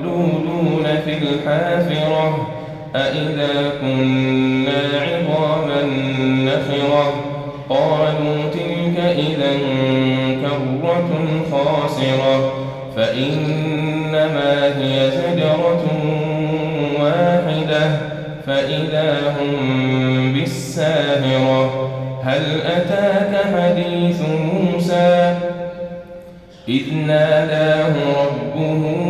لمردودون في الحافرة أئذا كنا عظاما نخرة؟ قالوا تلك إذا كرة خاسرة فإنما هي زجرة واحدة فإذا هم بالساهرة؟ هل أتاك حديث موسى؟ إذ ناداه ربه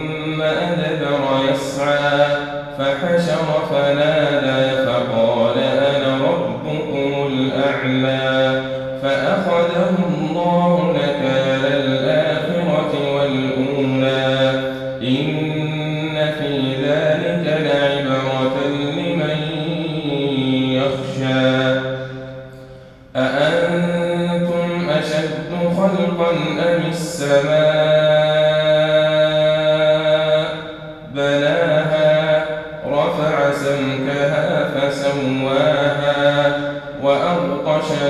أدبر يسعى فحشر فنادى فقال أنا ربكم الأعلى فأخذه الله نكال الآخرة والأولى.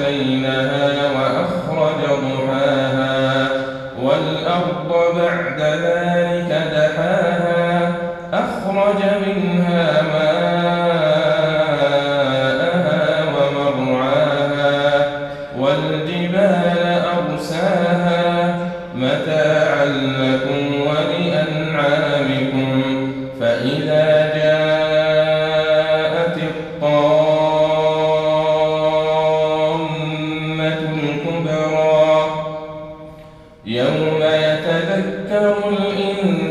ليلها وأخرج ضحاها والأرض بعد ذلك دحاها أخرج منها ماءها ومرعاها والجبال أرساها متاعا لكم ولأنعامكم يتذكر الإنسان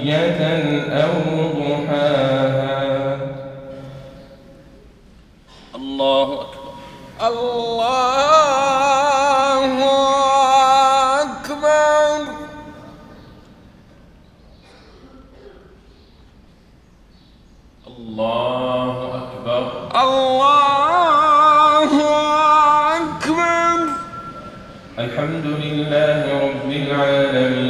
عشية أو ضحاها. الله أكبر. الله أكبر. الله أكبر. الله أكبر. الحمد لله رب العالمين.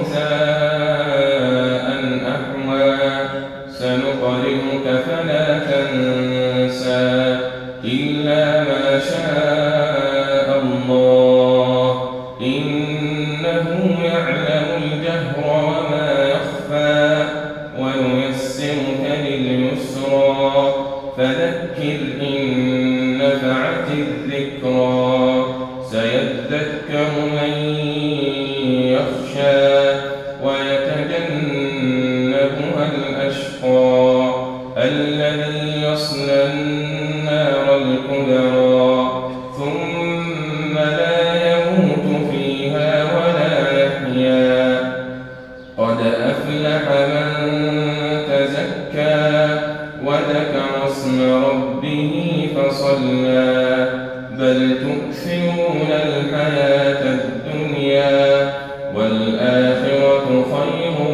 يخشى ويتجنبها والآخرة خير